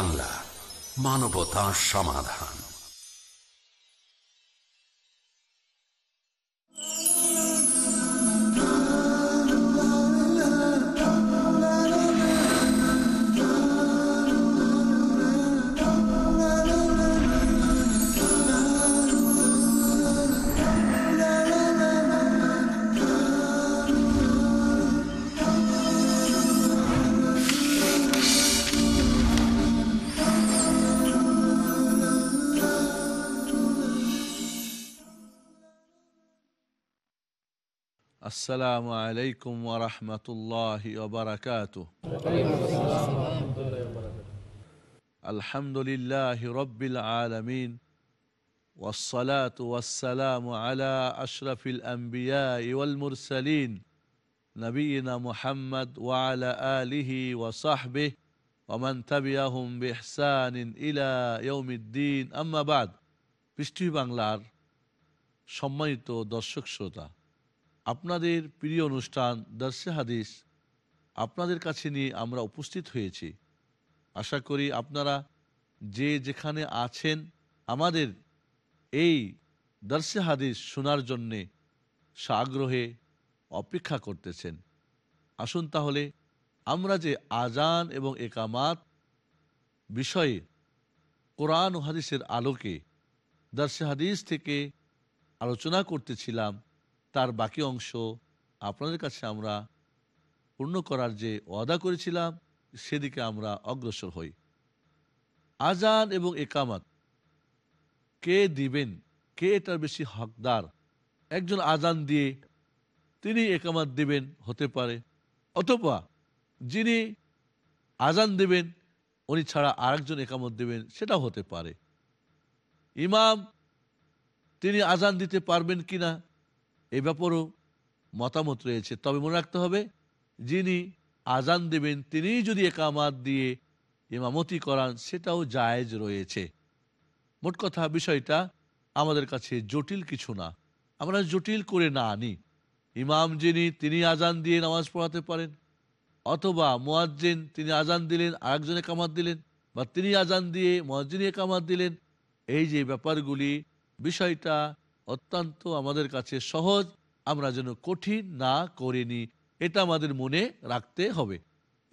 বাংলা মানবতা সমাধান। السلام عليكم ورحمة الله وبركاته الحمد لله رب العالمين والصلاة والسلام على أشرف الأنبياء والمرسلين نبينا محمد وعلى آله وصحبه ومن تبعهم بإحسان إلى يوم الدين أما بعد পৃষ্টি বাংলার সম্মানিত দর্শক শ্রোতা আপনাদের প্রিয় অনুষ্ঠান দর্শে হাদিস আপনাদের কাছে নিয়ে আমরা উপস্থিত হয়েছি। আশা করি আপনারা যে যেখানে আছেন আমাদের এই দর্শে হাদিস শোনার জন্যে সাগ্রহে অপেক্ষা করতেছেন। আসুন তাহলে আমরা যে আজান এবং একামাত বিষয়ে কোরআন ও হাদিসের আলোকে দর্শে হাদিস থেকে আলোচনা করতেছিলাম তার বাকি অংশ আপনাদের কাছে আমরা পূর্ণ করার যে ওয়াদা করেছিলাম, সেদিকে আমরা অগ্রসর হই। আজান এবং একামাত, কে দিবেন, কে এটার বেশি হকদার? একজন আজান দিয়ে তিনি একামাত দিবেন হতে পারে। অথবা যিনি আজান দেবেন, উনি ছাড়া আরেকজন একামত দেবেন, সেটাও হতে পারে। ইমাম, তিনি আজান দিতে পারবেন কিনা? এই ব্যাপারও মতামত রয়েছে। তবে মনে রাখতে হবে, যিনি আজান দেবেন তিনি যদি একামাত দিয়ে ইমামতি করান, সেটাও জায়েজ রয়েছে। মোট কথা, বিষয়টা আমাদের কাছে জটিল কিছু না। আমরা জটিল করে না আনি। ইমাম যিনি, তিনি আজান দিয়ে নামাজ পড়াতে পারেন। অথবা মোয়াজ্জিন, তিনি আজান দিলেন, আরেকজন একামাত দিলেন, বা তিনি আজান দিয়ে মোয়াজ্জিন একামাত দিলেন। এই যে ব্যাপারগুলি, বিষয়টা অত্যন্ত আমাদের কাছে সহজ। আমরা যেন কঠিন না করিনি। এটা আমাদের মনে রাখতে হবে।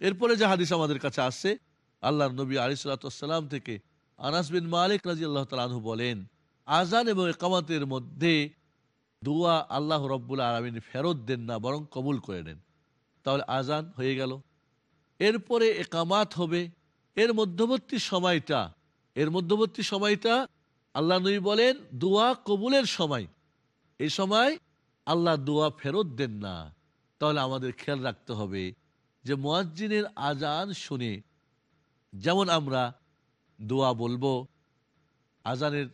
এরপরে যে হাদিস আমাদের কাছে আসছে আল্লাহ নবী আলিসাল্লাম থেকে আনাস বিন মালিক রাজি আল্লাহ তালু বলেন আজান এবং একামাতের মধ্যে দুয়া আল্লাহ রব্বুল আলমিন ফেরত দেন না, বরং কবুল করে নেন। তাহলে আজান হয়ে গেল। এরপরে একামাত হবে। এর মধ্যবর্তী সময়টা, এর মধ্যবর্তী সময়টা আল্লাহ নবী বলেন, দোয়া কবুলের সময়। এই সময় আল্লাহ দোয়া ফেরত দেন না। তাহলে আমাদের খেয়াল রাখতে হবে যে মোয়াজ্জিনের আজান শুনে যেমন আমরা দোয়া বলব আজানের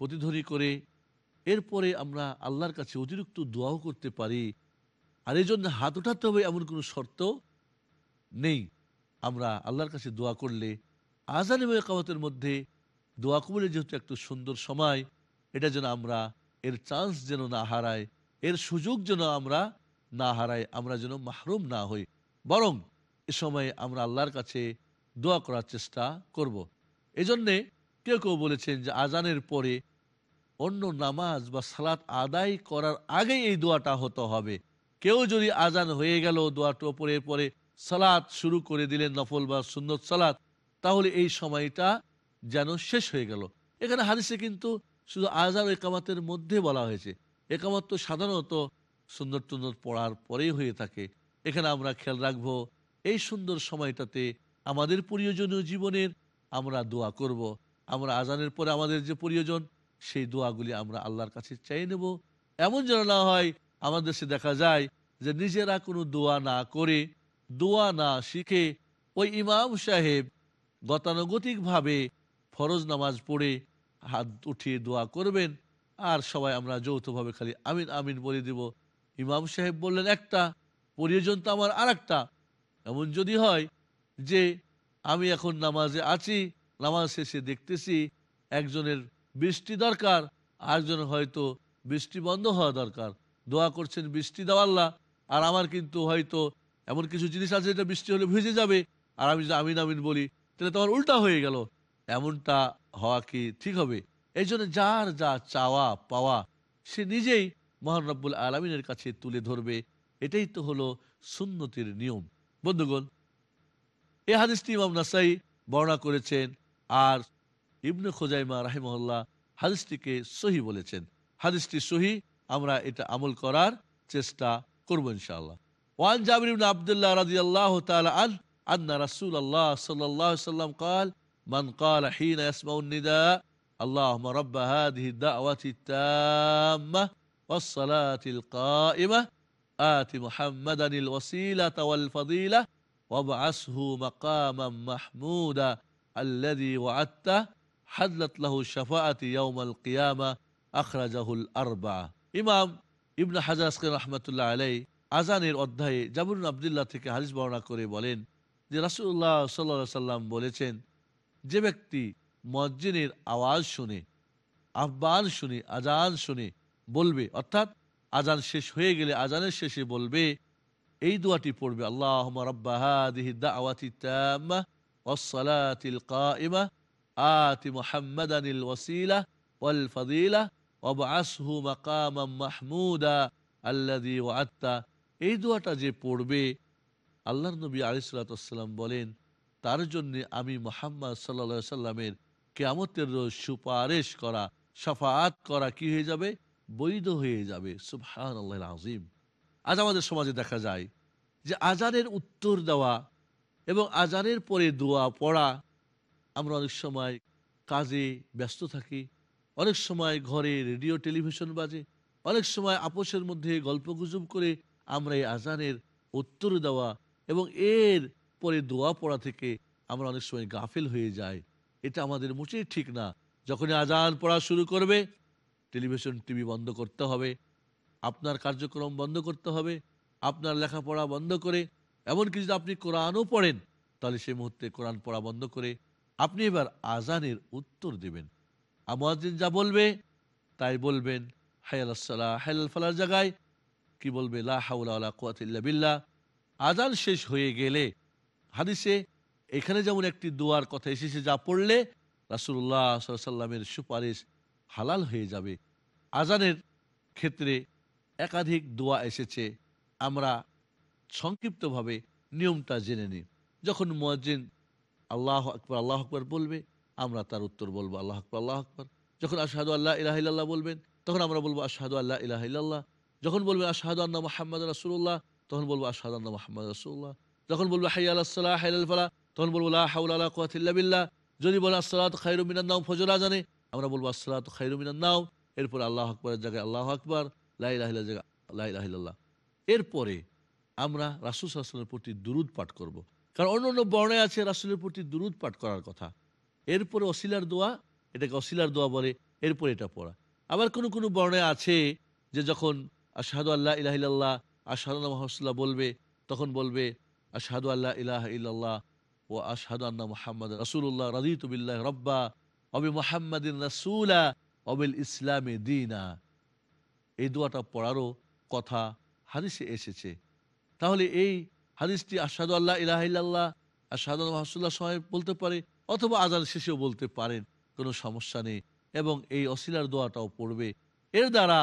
প্রতিধ্বনি করে, এরপরে আমরা আল্লাহর কাছে অতিরিক্ত দোয়াও করতে পারি। আর এই জন্য হাত উঠাতে হবে এমন কোনো শর্ত নেই। আমরা আল্লাহর কাছে দোয়া করলে আজান এবং একামতের মধ্যে দোয়া কবুলের যেহেতু একটু সুন্দর সময়, এটা যেন আমরা এর চান্স যেন না হারাই, এর সুযোগ যেন আমরা না হারাই, আমরা যেন মাহরুম না হই বরং এ সময়ে আমরা আল্লাহর কাছে দোয়া করার চেষ্টা করব। এজন্যে কেউ কেউ বলেছেন যে আজানের পরে অন্য নামাজ বা সালাত আদায় করার আগেই এই দোয়াটা হতে হবে কেউ যদি আজান হয়ে গেল, দোয়াটা পরে পরে সালাত শুরু করে দিলেন, নফল বা সুন্নত সালাত, তাহলে এই সময়টা যেন শেষ হয়ে গেল। এখানে হাদিসে কিন্তু শুধু আজান একামাতের মধ্যে বলা হয়েছে। একামাত তো সাধারণত সুন্দর টুন্দর পড়ার পরেই হয়ে থাকে। এখানে আমরা খেয়াল রাখব, এই সুন্দর সময়টাতে আমাদের প্রয়োজনীয় জীবনের আমরা দোয়া করব। আমরা আজানের পরে আমাদের যে প্রয়োজন, সেই দোয়াগুলি আমরা আল্লাহর কাছে চাই নেব। এমন যেন না হয় আমাদের সে দেখা যায় যে নিজেরা কোনো দোয়া না করে, দোয়া না শিখে ওই ইমাম সাহেব গতানুগতিকভাবে ফরজ নামাজ পড়ে হাত উঠিয়ে দোয়া করবেন। আর সবাই আমরা যৌথভাবে খালি আমিন আমিন বলে দিব। ইমাম সাহেব বললেন, একটা, প্রয়োজন তো আমার আর একটা এমন যদি হয় যে আমি এখন নামাজে আছি, নামাজ শেষে দেখতেছি একজনের বৃষ্টি দরকার, আরেকজন হয়তো বৃষ্টি বন্ধ হওয়া দরকার। দোয়া করছেন, বৃষ্টি দেওয়াল্লা আর আমার কিন্তু হয়তো এমন কিছু জিনিস আছে, যেটা বৃষ্টি হলে ভিজে যাবে। আর আমি যদি আমিন আমিন বলি, তাহলে তোমার উল্টা হয়ে গেল। এমনটা হওয়া কি ঠিক হবে এই জন্য যার যা চাওয়া পাওয়া সে নিজেই মহান রব্বুল আলমিনের কাছে তুলে ধরবে এটাই তো হলো সুন্নতির নিয়ম বন্ধুগণ এ হাদিসটি ইমাম নাসাই বর্ণনা করেছেন আর ইবনে খোজাইমা রাহিমহল্লা হাদিসটিকে সহি বলেছেন হাদিসটি সহি আমরা এটা আমল করার চেষ্টা করব ইনশাআল্লাহ ওয়ান জাবির ইবনে আব্দুল্লাহ রাদিয়াল্লাহু তাআলা আন আন্না রাসূলুল্লাহ সাল্লাল্লাহু আলাইহি সাল্লাম قال من قال حين يسمع النداء اللهم رب هذه الدعوة التامة والصلاة القائمة آت محمدا الوسيلة والفضيلة وابعثه مقاما محمودا الذي وعدته حدلت له الشفاعة يوم القيامة أخرجه الأربعة ইমাম ইবনে হাজার আসকার রহমতুল্লাহ আলাই আজানের অধ্যায়ে জাবরুন আবদুল্লাহ থেকে হাদিস বর্ণনা করে বলেন যে রাসুল্লাহ সাল্লা সাল্লাম বলেছেন যে ব্যক্তি মজ্জিনের আওয়াজ শুনে, আহ্বান শুনে, আজান শুনে বলবে, অর্থাৎ আজান শেষ হয়ে গেলে আজানের শেষে বলবে, এই দোয়াটি পড়বে আল্লাহ আনিল মাহমুদা এই দোয়াটা যে পড়বে আল্লাহ নবী আলিসাল্লাম বলেন তার জন্য আমি মোহাম্মদ সাল্লা সাল্লামের কেয়ামতের রোজ সুপারিশ করা সাফাত করা কি হয়ে যাবে? বৈধ হয়ে যাবে। সুবহান আজিম আজ আমাদের সমাজে দেখা যায় যে আজানের উত্তর দেওয়া এবং আজানের পরে দোয়া পড়া, আমরা অনেক সময় কাজে ব্যস্ত থাকি, অনেক সময় ঘরে রেডিও, টেলিভিশন বাজে, অনেক সময় আপোষের মধ্যে গল্প গুজব করে আমরা এই আজানের উত্তর দেওয়া এবং এর পরে দোয়া পড়া থেকে আমরা অনেক সময় গাফিল হয়ে যাই। এটা আমাদের মোটেই ঠিক না। যখনই আজান পড়া শুরু করবে, টেলিভিশন, টিভি বন্ধ করতে হবে, আপনার কার্যক্রম বন্ধ করতে হবে, আপনার লেখাপড়া বন্ধ করে, এমনকি যদি আপনি কোরআনও পড়েন, তাহলে সেই মুহূর্তে কোরআন পড়া বন্ধ করে আপনি এবার আজানের উত্তর দেবেন। আমাজিন যা বলবে, তাই বলবেন, হায়াল সালাহ হায়াল ফালার জায়গায় কি বলবে, লা হাউলা ইল্লা বিল্লাহ আজান শেষ হয়ে গেলে হাদিসে এখানে যেমন একটি দোয়ার কথা এসেছে, যা পড়লে রাসুল্লাহ সাল্লামের সুপারিশ হালাল হয়ে যাবে। আজানের ক্ষেত্রে একাধিক দোয়া এসেছে। আমরা সংক্ষিপ্তভাবে নিয়মটা জেনে নিই। যখন মুয়াজ্জিন আল্লাহ আকবর আল্লাহ আকবর বলবে, আমরা তার উত্তর বলব, আল্লাহ আকবর আল্লাহ আকবর। যখন আশাহাদু আল্লাহ ইলাহিল্লাহ বলবেন, তখন আমরা বলব, আশাহাদু আল্লাহ ইলাহিল্লাহ যখন বলবেন আশাহাদু আন্না মোহাম্মদ রাসুল্লাহ তখন বলব, আশাহাদু আন্না মোহাম্মদ রাসুল্লাহ যখন বলব, হাই আল্লাহ হাই ফালা তখন বলব, লা হাউলা আলা কুওয়াতিল্লা বিল্লাহ। যদি বলে, আসসালাত খাইরু মিনান নাও ফজর আজানে আমরা বলব, আসসালাত খাইরু মিনান নাও এরপর আল্লাহ আকবরের জায়গায় আল্লাহ আকবর লাই লাহিল্লাহ জায়গায় লাই লাহিল্লাহ এরপরে আমরা রাসুল সাল্লামের প্রতি দুরুদ পাঠ করব। কারণ অন্য অন্য বর্ণে আছে রাসুলের প্রতি দুরুদ পাঠ করার কথা। এরপরে অশিলার দোয়া, এটাকে অশিলার দোয়া বলে, এরপরে এটা পড়া। আবার কোনো কোনো বর্ণে আছে যে যখন আশাহাদু আল্লাহ ইলাহিল্লাহ আশাহাদু মহসুল্লাহ বলবে, তখন বলবে আশাহাদু আল্লাহ ইলাহ ইল্লাল্লাহ ও আশহাদু আন্না মুহাম্মদ রাসূলুল্লাহ। রাদিতু বিল্লাহি রাব্বা অবি মুহাম্মাদিন রাসূলা অবিল ইসলামে দিনা। এই দোয়াটা পড়ারও কথা হাদিসে এসেছে। তাহলে এই হাদিসটি আশহাদু আল্লাহ ইলাহা ইল্লাল্লাহ, আশহাদু আন্না রাসূলুল্লাহ সময় বলতে পারে অথবা আজান শেষেও বলতে পারেন, কোনো সমস্যা নেই। এবং এই অসিলার দোয়াটাও পড়বে। এর দ্বারা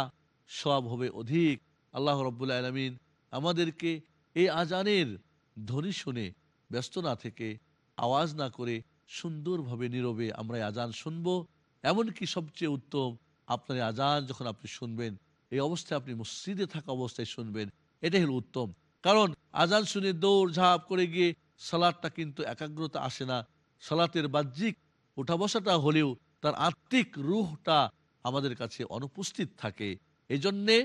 সব হবে অধিক। আল্লাহ রব্বুল আলমিন আমাদেরকে এই আজানের ধ্বনি শুনে ব্যস্ত না থেকে, আওয়াজ না করে সুন্দরভাবে নীরবে আমরা আজান শুনব। এমনকি সবচেয়ে উত্তম, আপনার আজান যখন আপনি শুনবেন, এই অবস্থায় আপনি মসজিদে থাকা অবস্থায় শুনবেন, এটাই হলো উত্তম। কারণ আজান শুনে দৌড় ঝাঁপ করে গিয়ে সালাদটা কিন্তু একাগ্রতা আসে না। সালাতের বাহ্যিক উঠা বসাটা হলেও তার আত্মিক রুহটা আমাদের কাছে অনুপস্থিত থাকে। এই জন্যে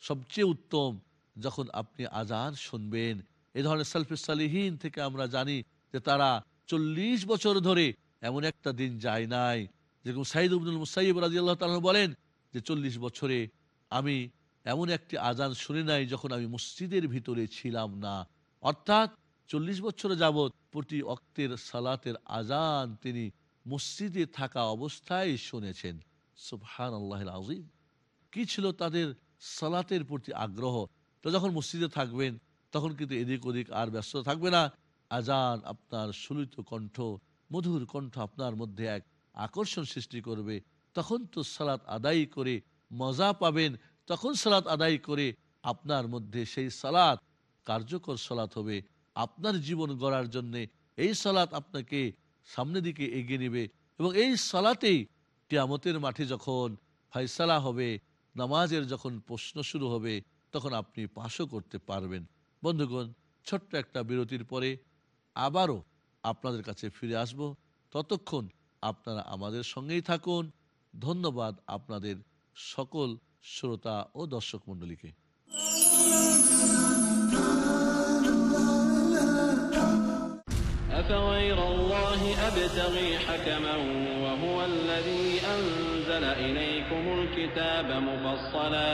সবচেয়ে উত্তম যখন আপনি আজান শুনবেন এ ধরনের সালফে সালিহীন থেকে আমরা জানি যে তারা চল্লিশ বছর ধরে এমন একটা দিন যায় নাই। যেরকম সাইদ উবনুল মুসাইব রাজি আল্লাহ তালন বলেন যে চল্লিশ বছরে আমি এমন একটি আজান শুনে নাই যখন আমি মসজিদের ভিতরে ছিলাম না। অর্থাৎ চল্লিশ বছরে যাবৎ প্রতি অক্তের সালাতের আজান তিনি মসজিদে থাকা অবস্থায় শুনেছেন। সুবহান আল্লাহ আজিম কি ছিল তাদের সালাতের প্রতি আগ্রহ? তো যখন মসজিদে থাকবেন তখন কিন্তু এদিক ওদিক আর ব্যস্ত থাকবে না। আজান আপনার সুলিত কণ্ঠ, মধুর কণ্ঠ আপনার মধ্যে এক আকর্ষণ সৃষ্টি করবে। তখন তো সালাত আদায় করে মজা পাবেন। তখন সালাত আদায় করে আপনার মধ্যে সেই সালাত, কার্যকর সালাত হবে। আপনার জীবন গড়ার জন্যে এই সালাত আপনাকে সামনের দিকে এগিয়ে নেবে এবং এই সালাতেই টিয়ামতের মাঠে যখন ফয়সালা হবে, নামাজের যখন প্রশ্ন শুরু হবে, তখন আপনি পাশও করতে পারবেন। বন্ধুগণ ছোট্ট একটা বিরতির পরে আবারও আপনাদের কাছে ফিরে আসব ততক্ষণ আপনারা আমাদের সঙ্গেই থাকুন ধন্যবাদ আপনাদের সকল শ্রোতা ও দর্শক মণ্ডলীকে أفغير الله أبتغي حكما وهو الذي أنزل إليكم الكتاب مفصلا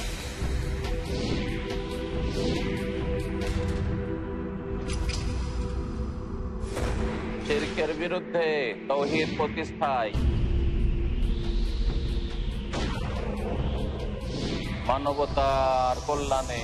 শিরকের বিরুদ্ধে তৌহিদ প্রতিষ্ঠায় মানবতার কল্যাণে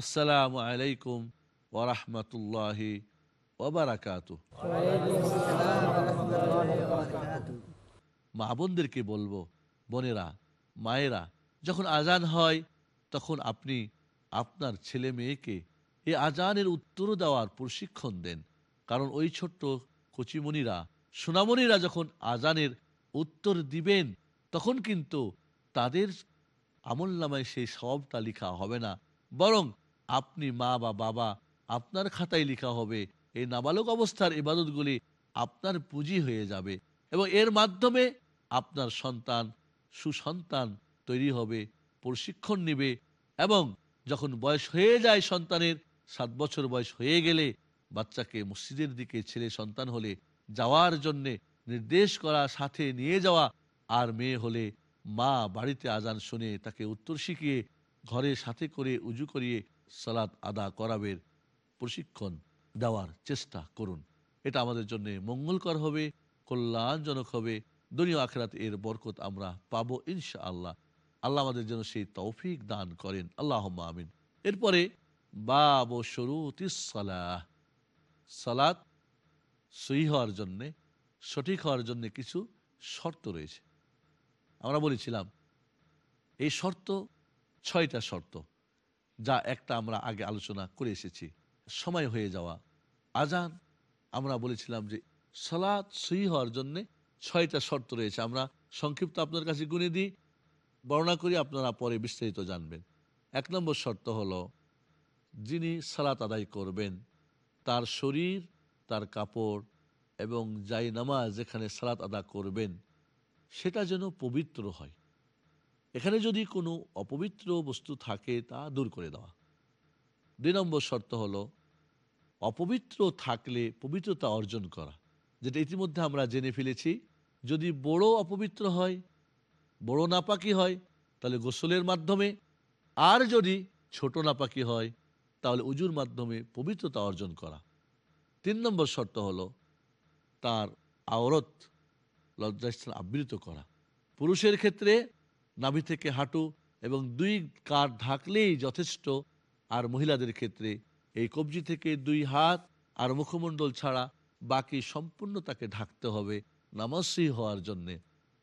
আসসালামু আলাইকুম ওরহমতুল্লাহি ওবারাকাতু মা বোনদেরকে বলব, বোনেরা, মায়েরা, যখন আজান হয়, তখন আপনি আপনার ছেলে মেয়েকে এ আজানের উত্তর দেওয়ার প্রশিক্ষণ দেন। কারণ ওই ছোট্ট কচিমণিরা, সোনামণিরা যখন আজানের উত্তর দিবেন, তখন কিন্তু তাদের আমল নামায় সেই সবটা লেখা হবে না। বরং আপনি মা বা বাবা, আপনার খাতায় লেখা হবে। এই নাবালক অবস্থার ইবাদতগুলি আপনার পুঁজি হয়ে যাবে এবং এর মাধ্যমে আপনার সন্তান, সুসন্তান তৈরি হবে, প্রশিক্ষণ নেবে এবং যখন বয়স হয়ে যায় সন্তানের, সাত বছর বয়স হয়ে গেলে বাচ্চাকে মসজিদের দিকে ছেলে সন্তান হলে যাওয়ার জন্যে নির্দেশ করা, সাথে নিয়ে যাওয়া আর মেয়ে হলে মা বাড়িতে আজান শুনে তাকে উত্তর শিখিয়ে ঘরে সাথে করে উজু করিয়ে সালাত আদা করাবের প্রশিক্ষণ দেওয়ার চেষ্টা করুন। এটা আমাদের জন্য মঙ্গলকর হবে, কল্যাণজনক হবে। দুনিয়া আখরাত এর বরকত আমরা পাবো ইনশা আল্লাহ আল্লাহ আমাদের জন্য সেই তৌফিক দান করেন। আল্লাহ আমিন। এরপরে বাব শরুতিস সালাহ। সালাত সই হওয়ার জন্যে, সঠিক হওয়ার জন্য কিছু শর্ত রয়েছে। আমরা বলেছিলাম, এই শর্ত ছয়টা শর্ত। যা একটা আমরা আগে আলোচনা করে এসেছি। সময় হয়ে যাওয়া। আজান, আমরা বলেছিলাম যে সালাত সই হওয়ার জন্যে ছয়টা শর্ত রয়েছে। আমরা সংক্ষিপ্ত আপনার কাছে গুনে দিই। বর্ণনা করি, আপনারা পরে বিস্তারিত জানবেন। এক নম্বর শর্ত হলো, যিনি সালাত আদায় করবেন, তার শরীর, তার কাপড় এবং যাই নামাজ যেখানে সালাত আদা করবেন, সেটা যেন পবিত্র হয়। এখানে যদি কোনো অপবিত্র বস্তু থাকে, তা দূর করে দেওয়া। দুই নম্বর শর্ত হলো, অপবিত্র থাকলে পবিত্রতা অর্জন করা, যেটা ইতিমধ্যে আমরা জেনে ফেলেছি। যদি বড় অপবিত্র হয়, বড় নাপাকি হয়, তাহলে গোসলের মাধ্যমে। আর যদি ছোট নাপাকি হয়, তাহলে উজুর মাধ্যমে পবিত্রতা অর্জন করা। তিন নম্বর শর্ত হলো, তার আওরত, লজ্জাস্থান আবৃত করা। পুরুষের ক্ষেত্রে নাভি থেকে হাঁটু এবং দুই কাঠ ঢাকলেই যথেষ্ট, আর মহিলাদের ক্ষেত্রে এই কবজি থেকে দুই হাত আর মুখমণ্ডল ছাড়া বাকি সম্পূর্ণ তাকে ঢাকতে হবে নামাজই হওয়ার জন্যে।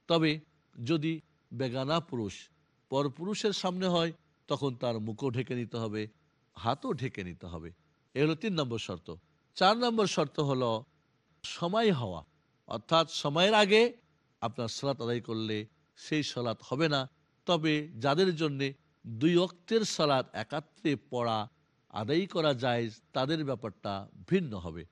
তবে যদি বেগানা পুরুষ পরপুরুষের সামনে হয়, তখন তার মুখও ঢেকে নিতে হবে, হাতও ঢেকে নিতে হবে। এ হলো তিন নম্বর শর্ত। চার নম্বর শর্ত হলো সময় হওয়া। অর্থাৎ সময়ের আগে আপনার সালাত আদায় করলে সেই সালাত হবে না। তবে যাদের জন্যে দুই অক্তের সালাত একাত্রে পড়া, আদায় করা যায় তাদের ব্যাপারটা ভিন্ন হবে।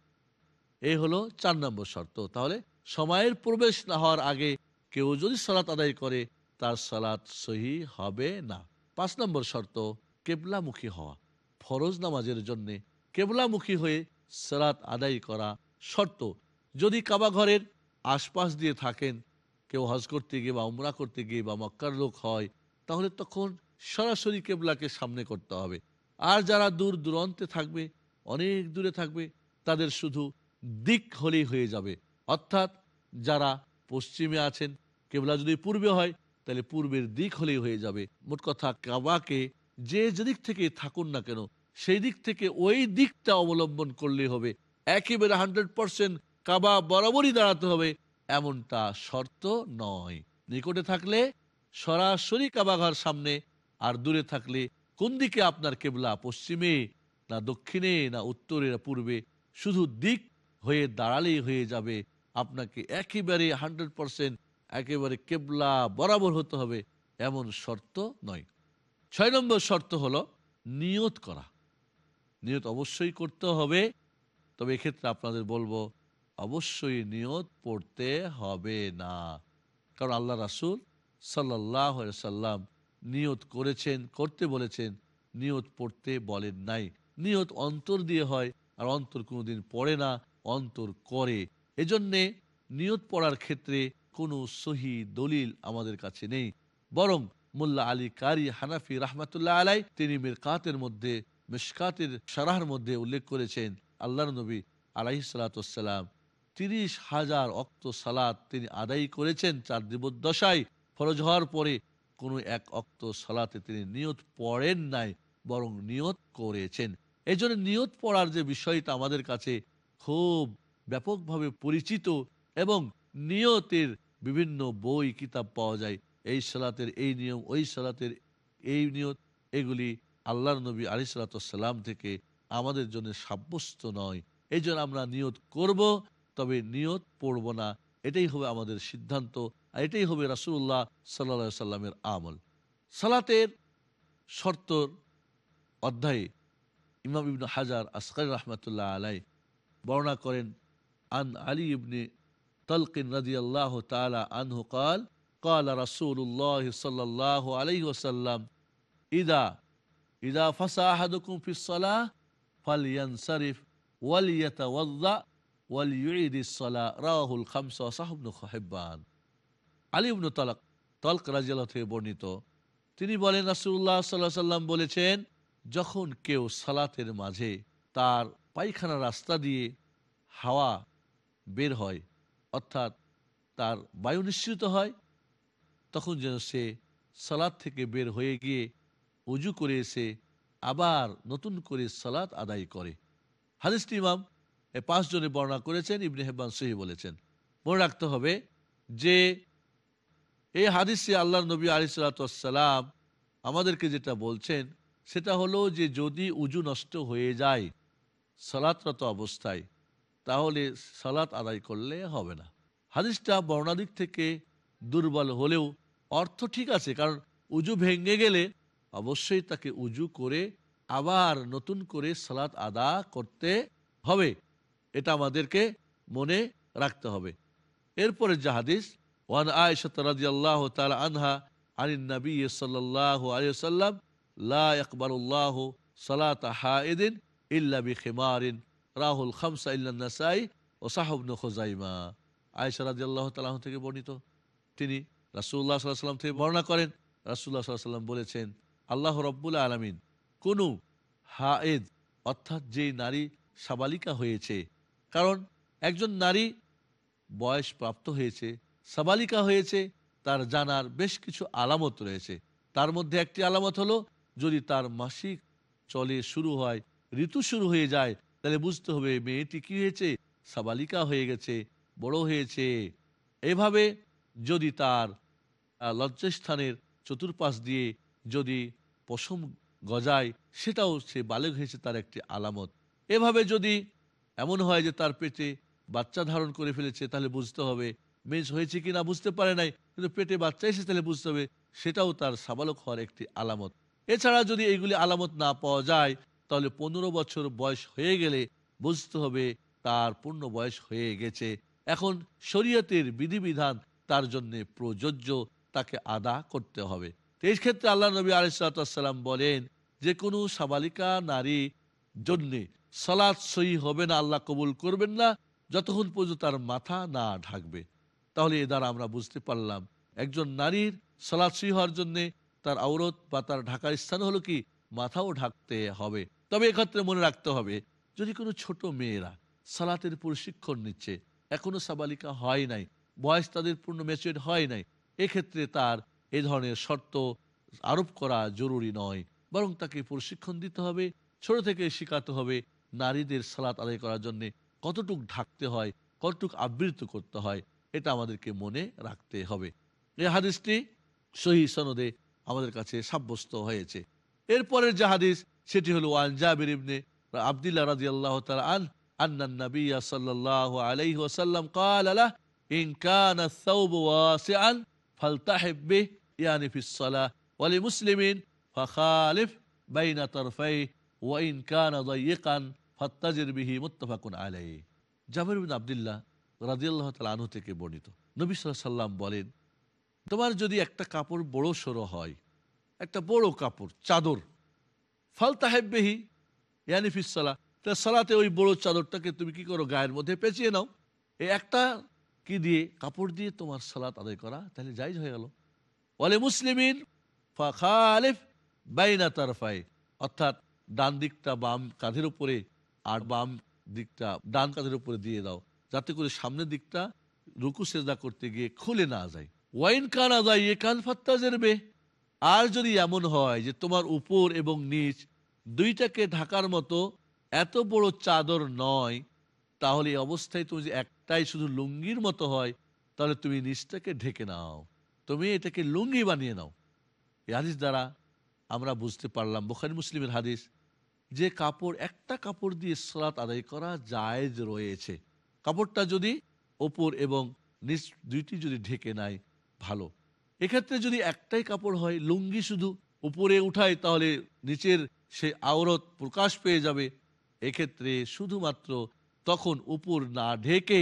এই হলো চার নম্বর শর্ত। তাহলে সময়ের প্রবেশ না হওয়ার আগে কেউ যদি সালাত আদায় করে, তার সালাত সহি হবে না। পাঁচ নম্বর শর্ত, কেবলামুখী হওয়া। ফরজ নামাজের জন্যে কেবলামুখী হয়ে সালাত আদায় করা শর্ত। যদি কাবা ঘরের আশপাশ দিয়ে থাকেন কেউ হজ করতে গিয়ে বা উমরা করতে গিয়ে বা মক্কার লোক হয়, তাহলে তখন সরাসরি কেবলাকে সামনে করতে হবে। আর যারা দূর দূরান্তে থাকবে, অনেক দূরে থাকবে, তাদের শুধু দিক হলেই হয়ে যাবে। অর্থাৎ যারা পশ্চিমে আছেন, কেবলা যদি পূর্বে হয়, তাহলে পূর্বের দিক হলেই হয়ে যাবে। মোট কথা কাবাকে যে যেদিক থেকে থাকুন না কেন, সেই দিক থেকে ওই দিকটা অবলম্বন করলে হবে। একেবারে হান্ড্রেড পার্সেন্ট কাবা বরাবরই দাঁড়াতে হবে। এমনটা শর্ত নয়। নিকটে থাকলে সরাসরি কাবাঘর সামনে, আর দূরে থাকলে কোন দিকে আপনার কেবলা, পশ্চিমে না দক্ষিণে না উত্তরে না পূর্বে, শুধু দিক হয়ে দাঁড়ালেই হয়ে যাবে। আপনাকে একেবারে হান্ড্রেড পারসেন্ট একেবারে কেবলা বরাবর হতে হবে, এমন শর্ত নয়। ছয় নম্বর শর্ত হলো নিয়ত করা। নিয়ত অবশ্যই করতে হবে, তবে এক্ষেত্রে আপনাদের বলব অবশ্যই নিয়ত পড়তে হবে না। কারণ আল্লাহ রাসুল সাল্লাহ সাল্লাম নিয়ত করেছেন, করতে বলেছেন, নিয়ত পড়তে বলেন নাই। নিয়ত অন্তর দিয়ে হয় আর অন্তর কোনোদিন পড়ে না, অন্তর করে। এজন্যে নিয়ত পড়ার ক্ষেত্রে কোনো সহি দলিল আমাদের কাছে নেই। বরং মোল্লা আলী কারি হানাফি রাহমাতুল্লাহ আলাই তিনি মিরকাতের মধ্যে মিসকাতের সারাহার মধ্যে উল্লেখ করেছেন আল্লাহ নবী আলাহি তিরিশ হাজার অক্ত সালাত তিনি আদায় করেছেন চার দিবদশায় ফরজ হওয়ার পরে কোনো এক অক্ত সালাতে তিনি নিয়ত পড়েন নাই, বরং নিয়ত করেছেন। এই জন্য নিয়ত পড়ার যে বিষয়টা আমাদের কাছে খুব ব্যাপকভাবে পরিচিত এবং নিয়তের বিভিন্ন বই, কিতাব পাওয়া যায়। এই সালাতের এই নিয়ম, ওই সালাতের এই নিয়ত, এগুলি আল্লাহর নবী আলি সালাতাম থেকে আমাদের জন্য সাব্যস্ত নয়। এই আমরা নিয়ত করব। তবে নিয়ত পড়ব না এটাই হবে আমাদের সিদ্ধান্ত আর এটাই হবে রাসুল্লাহ সাল্লা সাল্লামের আমল সালাতের শর্তর অধ্যায়ে ইমাম ইবনু হাজার আসকার রহমতুল্লাহ আলাই বর্ণনা করেন আন আলী ইবনে তলকিন রাজি আল্লাহ তালা আনহু কাল قال رسول الله صلى الله عليه وسلم إذا إذا فسى أحدكم في الصلاة ফালিয়ানসারিফ ওয়ালিয়াতাওয়াজ্জা সালা রাহুল তালাক থেকে বর্ণিত। তিনি বলেন সাল্লাম বলেছেন, যখন কেউ সালাতের মাঝে তার পায়খানা রাস্তা দিয়ে হাওয়া বের হয়, অর্থাৎ তার বায়ু নিঃসৃত হয়, তখন যেন সে সালাদ থেকে বের হয়ে গিয়ে উজু করে এসে আবার নতুন করে সালাত আদায় করে। হাদিসটি ইমাম এ পাঁচজনে বর্ণনা করেছেন, ইবনে হেব্বান সহি বলেছেন। মনে রাখতে হবে যে এই হাদিসে আল্লাহ নবী আলিসাল্লাম আমাদেরকে যেটা বলছেন, সেটা হলো যে যদি উজু নষ্ট হয়ে যায় সালাতরত অবস্থায়, তাহলে সালাত আদায় করলে হবে না। হাদিসটা বর্ণাদিক থেকে দুর্বল হলেও অর্থ ঠিক আছে, কারণ উজু ভেঙে গেলে অবশ্যই তাকে উজু করে আবার নতুন করে সালাত আদা করতে হবে। এটা আমাদেরকে মনে রাখতে হবে। এরপরে যে হাদিস, ওয়ান আয়েশা রাদিয়াল্লাহু তাআলা আনহা আনিন নবী সাল্লাল্লাহু আলাইহি ওয়াসাল্লাম, লা ইয়াকবালুল্লাহু সালাতা হাইদিন ইল্লা বিখিমারিন, রাহুল খামসা ইল্লা নাসাই ও সাহাবনু খুজাইমা। আয়েশা রাদিয়াল্লাহু তাআলা থেকে বর্ণিত। তিনি রাসূলুল্লাহ সাল্লাল্লাহু আলাইহি সাল্লাম থেকে বর্ণনা করেন। রাসূলুল্লাহ সাল্লাল্লাহু আলাইহি সাল্লাম বলেছেন, আল্লাহ রব্বুল আলামিন কোনো হায়েদ অর্থাৎ যে নারী সাবালিকা হয়েছে কারণ একজন নারী বয়স প্রাপ্ত হয়েছে, সাবালিকা হয়েছে, তার জানার বেশ কিছু আলামত রয়েছে। তার মধ্যে একটি আলামত হলো, যদি তার মাসিক চলে শুরু হয়, ঋতু শুরু হয়ে যায়, তাহলে বুঝতে হবে মেয়েটি কি হয়েছে, সাবালিকা হয়ে গেছে, বড় হয়েছে। এভাবে যদি তার লজ্জাস্থানের চতুর্পাশ দিয়ে যদি পশম গজায়, সেটাও সে বালেগ হয়েছে তার একটি আলামত। এভাবে যদি এমন হয় যে তার পেটে বাচ্চা ধারণ করে ফেলেছে, তাহলে বুঝতে হবে মেজ হয়েছে কি না বুঝতে পারে নাই, কিন্তু পেটে বাচ্চা এসে তাহলে বুঝতে হবে সেটাও তার সাবালক হওয়ার একটি আলামত। এছাড়া যদি এইগুলি আলামত না পাওয়া যায়, তাহলে পনেরো বছর বয়স হয়ে গেলে বুঝতে হবে তার পূর্ণ বয়স হয়ে গেছে। এখন শরীয়তের বিধিবিধান তার জন্য প্রযোজ্য, তাকে আদা করতে হবে। এই ক্ষেত্রে আল্লাহ নবী আলিসাল্লাম বলেন, যে কোনো সাবালিকা নারী জন্যে সালাদ সহি হবে না, আল্লাহ কবুল করবেন না, যতক্ষণ পর্যন্ত তার মাথা না ঢাকবে। তাহলে এ দ্বারা আমরা বুঝতে পারলাম, একজন নারীর সালাদ সহি হওয়ার জন্যে তার আওরত বা তার ঢাকার স্থান হলো কি? মাথাও ঢাকতে হবে। তবে এক্ষেত্রে মনে রাখতে হবে, যদি কোনো ছোট মেয়েরা সালাতের প্রশিক্ষণ নিচ্ছে, এখনও সাবালিকা হয় নাই, বয়স তাদের পূর্ণ ম্যাচুয়েড হয় নাই, এক্ষেত্রে তার এ ধরনের শর্ত আরোপ করা জরুরি নয়, বরং তাকে প্রশিক্ষণ দিতে হবে, ছোট থেকে শেখাতে হবে নারীদের সালাত আদায় করার জন্য কতটুক ঢাকতে হয় কতটুক আবৃত করতে হয় এটা আমাদেরকে মনে রাখতে হবে এই হাদিসটি সহি সনদে আমাদের কাছে সাব্যস্ত হয়েছে এরপরের যে হাদিস সেটি হলো ওয়ান জাবির ইবনে আব্দুল্লাহ রাদিয়াল্লাহু তাআলা আন আন্না النبي صلى الله عليه وسلم قال له إن كان الثوب واسعا فالتحب به يعني في الصلاة ولمسلم فخالف بين طرفيه وإن كان ضيقا হত্তাজির বিহি মোত্তফাকুন আলাই জামির বিন আবদুল্লাহ রাজিয়াল্লাহ তাল আনু থেকে বর্ণিত। নবী সাল্লাম বলেন, তোমার যদি একটা কাপড় বড় সরো হয়, একটা বড় কাপড়, চাদর, ফাল তাহেববেহি ইয়ানিফিসালা তা সালাতে ওই বড় চাদরটাকে তুমি কি করো, গায়ের মধ্যে পেঁচিয়ে নাও। এই একটা কি দিয়ে, কাপড় দিয়ে তোমার সালাত আদায় করা, তাহলে যাইজ হয়ে গেল। বলে মুসলিমিন ফা খালিফ বাইনা তারফাই। অর্থাৎ ডান দিকটা বাম কাঁধের উপরে আর বাম দিকটা ডান কাঁধের উপরে দিয়ে দাও। যাতে করে সামনের দিকটা রুকু সেজদা করতে গিয়ে খুলে না যায়। ওয়াইন কান আদায় এ কান ফাত্তা জেরবে। আর যদি এমন হয় যে তোমার উপর এবং নিচ দুইটাকে ঢাকার মতো এত বড় চাদর নয়, তাহলে এই অবস্থায় তুমি যে একটাই শুধু লুঙ্গির মতো হয়, তাহলে তুমি নিচটাকে ঢেকে নাও। তুমি এটাকে লুঙ্গি বানিয়ে নাও। এই হাদিস দ্বারা আমরা বুঝতে পারলাম, বোখারি মুসলিমের হাদিস যে কাপড়, একটা কাপড় দিয়ে সালাত আদায় করা জায়েজ রয়েছে। কাপড়টা যদি ওপর এবং নিচ দুইটি যদি ঢেকে নেয়, ভালো। এক্ষেত্রে যদি একটাই কাপড় হয়, লুঙ্গি শুধু উপরে উঠায়, তাহলে নিচের সে আওরত প্রকাশ পেয়ে যাবে। এক্ষেত্রে শুধুমাত্র তখন উপর না ঢেকে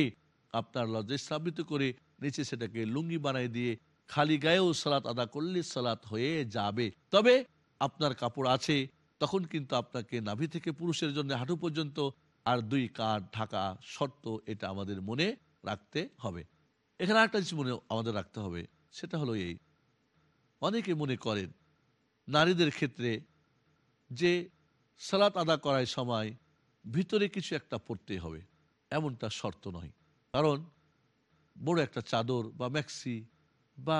আপনার লজ্জা স্থাপিত করে নিচে সেটাকে লুঙ্গি বানাই দিয়ে খালি গায়েও সালাত আদা করলে সালাত হয়ে যাবে। তবে আপনার কাপড় আছে তখন কিন্তু আপনাকে নাভি থেকে পুরুষের জন্য হাঁটু পর্যন্ত আর দুই কাঠ ঢাকা শর্ত এটা আমাদের মনে রাখতে হবে। এখানে একটা জিনিস মনে আমাদের রাখতে হবে, সেটা হলো এই। অনেকে মনে করেন নারীদের ক্ষেত্রে যে সালাত আদা করার সময় ভিতরে কিছু একটা পড়তে হবে, এমনটা শর্ত নয়। কারণ বড় একটা চাদর বা ম্যাক্সি বা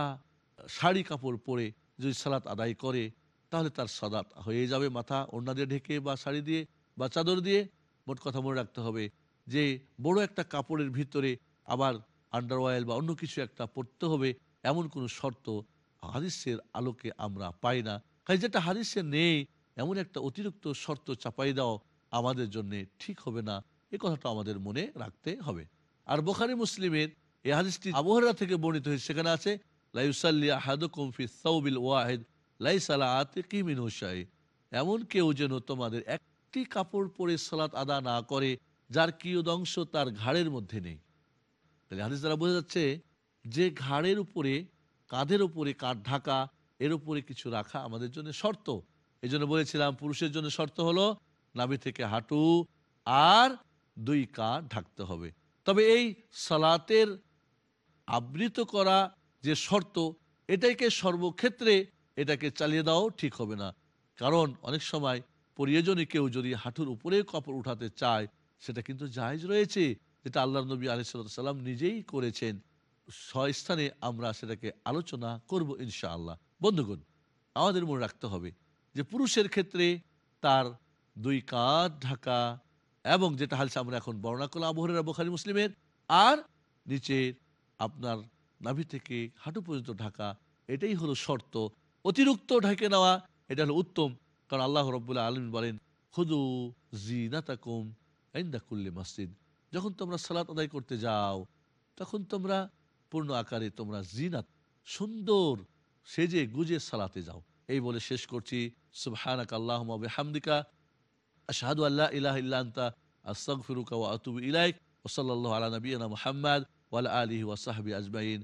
শাড়ি কাপড় পরে যদি সালাত আদায় করে তাহলে তার সাদাত হয়ে যাবে মাথা ওড়না দিয়ে ঢেকে বা শাড়ি দিয়ে বা চাদর দিয়ে। মোট কথা মনে রাখতে হবে যে বড় একটা কাপড়ের ভিতরে আবার আন্ডারওয়েল বা অন্য কিছু একটা পড়তে হবে এমন কোনো শর্ত হাদিসের আলোকে আমরা পাই না। কাজে যেটা হাদিসে নেই, এমন একটা অতিরিক্ত শর্ত চাপাই দাও আমাদের জন্য ঠিক হবে না। এ কথাটা আমাদের মনে রাখতে হবে। আর বোখারি মুসলিমের এই হাদিসটি আবহাওয়া থেকে বর্ণিত হয়েছে। সেখানে আছে লাইসাল্লি আহাদুকুম ফি সাউবিল ওয়াহিদ। মিন এমন কেউ যেন তোমাদের একটি কাপড় পরে সালাত আদা না করে, যার কিয়দংশ তার ঘাড়ের মধ্যে নেই। তাহলে হাদিস দ্বারা বোঝা যাচ্ছে, যে ঘাড়ের উপরে, কাঁধের উপরে কাঁধ ঢাকা, এর উপরে কিছু রাখা আমাদের জন্য শর্ত। এই জন্য বলেছিলাম, পুরুষের জন্য শর্ত হলো নাভি থেকে হাঁটু আর দুই কাঁধ ঢাকতে হবে। তবে এই সালাতের আবৃত করা যে শর্ত এটাকে সর্বক্ষেত্রে এটাকে চালিয়ে দেওয়াও ঠিক হবে না। কারণ অনেক সময় প্রিয়জনে কেউ যদি হাঁটুর উপরে কাপড় উঠাতে চায়, সেটা কিন্তু জায়জ রয়েছে, যেটা আল্লাহ নবী আলিসাল্লাম নিজেই করেছেন। স্থানে আমরা সেটাকে আলোচনা করব ইনশাআল্লাহ। বন্ধুগণ, আমাদের মনে রাখতে হবে যে পুরুষের ক্ষেত্রে তার দুই কাঁধ ঢাকা এবং যেটা হালসা আমরা এখন বর্ণনা করলাম আবহরের বোখারি, মুসলিমের, আর নিচের আপনার নাভি থেকে হাঁটু পর্যন্ত ঢাকা, এটাই হলো শর্ত। অতিরিক্ত ঢাকে নেওয়া, এটা হলো উত্তম। কারণ আল্লাহ রব্বুল্লাহ আলম বলেন খুদু জিনাতাকুম কুল্লি মসজিদ। যখন তোমরা সালাত আদায় করতে যাও, তখন তোমরা পূর্ণ আকারে তোমরা জিনাত, সুন্দর সেজে গুজে সালাতে যাও। এই বলে শেষ করছি। সুবহানাক আল্লাহ হামদিকা আল্লাহ ইলাহ ইলাইক। আলা আজমাইন।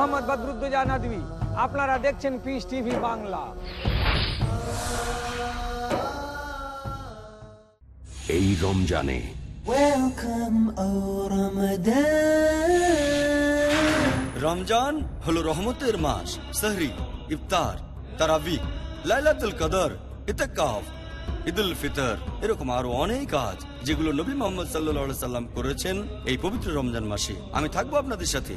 মোহাম্মদ বদরুদ্দোজা নদী। আপনারা দেখছেন পিস টিভি বাংলা। এই রমজানে রমজান হলো রহমতের মাস সাহরি ইফতার তারাবি লাইলাতুল কদর ইতকাফ ঈদুল ফিতর এরকম আরও অনেক কাজ যেগুলো নবী মোহাম্মদ সাল্লা সাল্লাম করেছেন এই পবিত্র রমজান মাসে। আমি থাকব আপনাদের সাথে।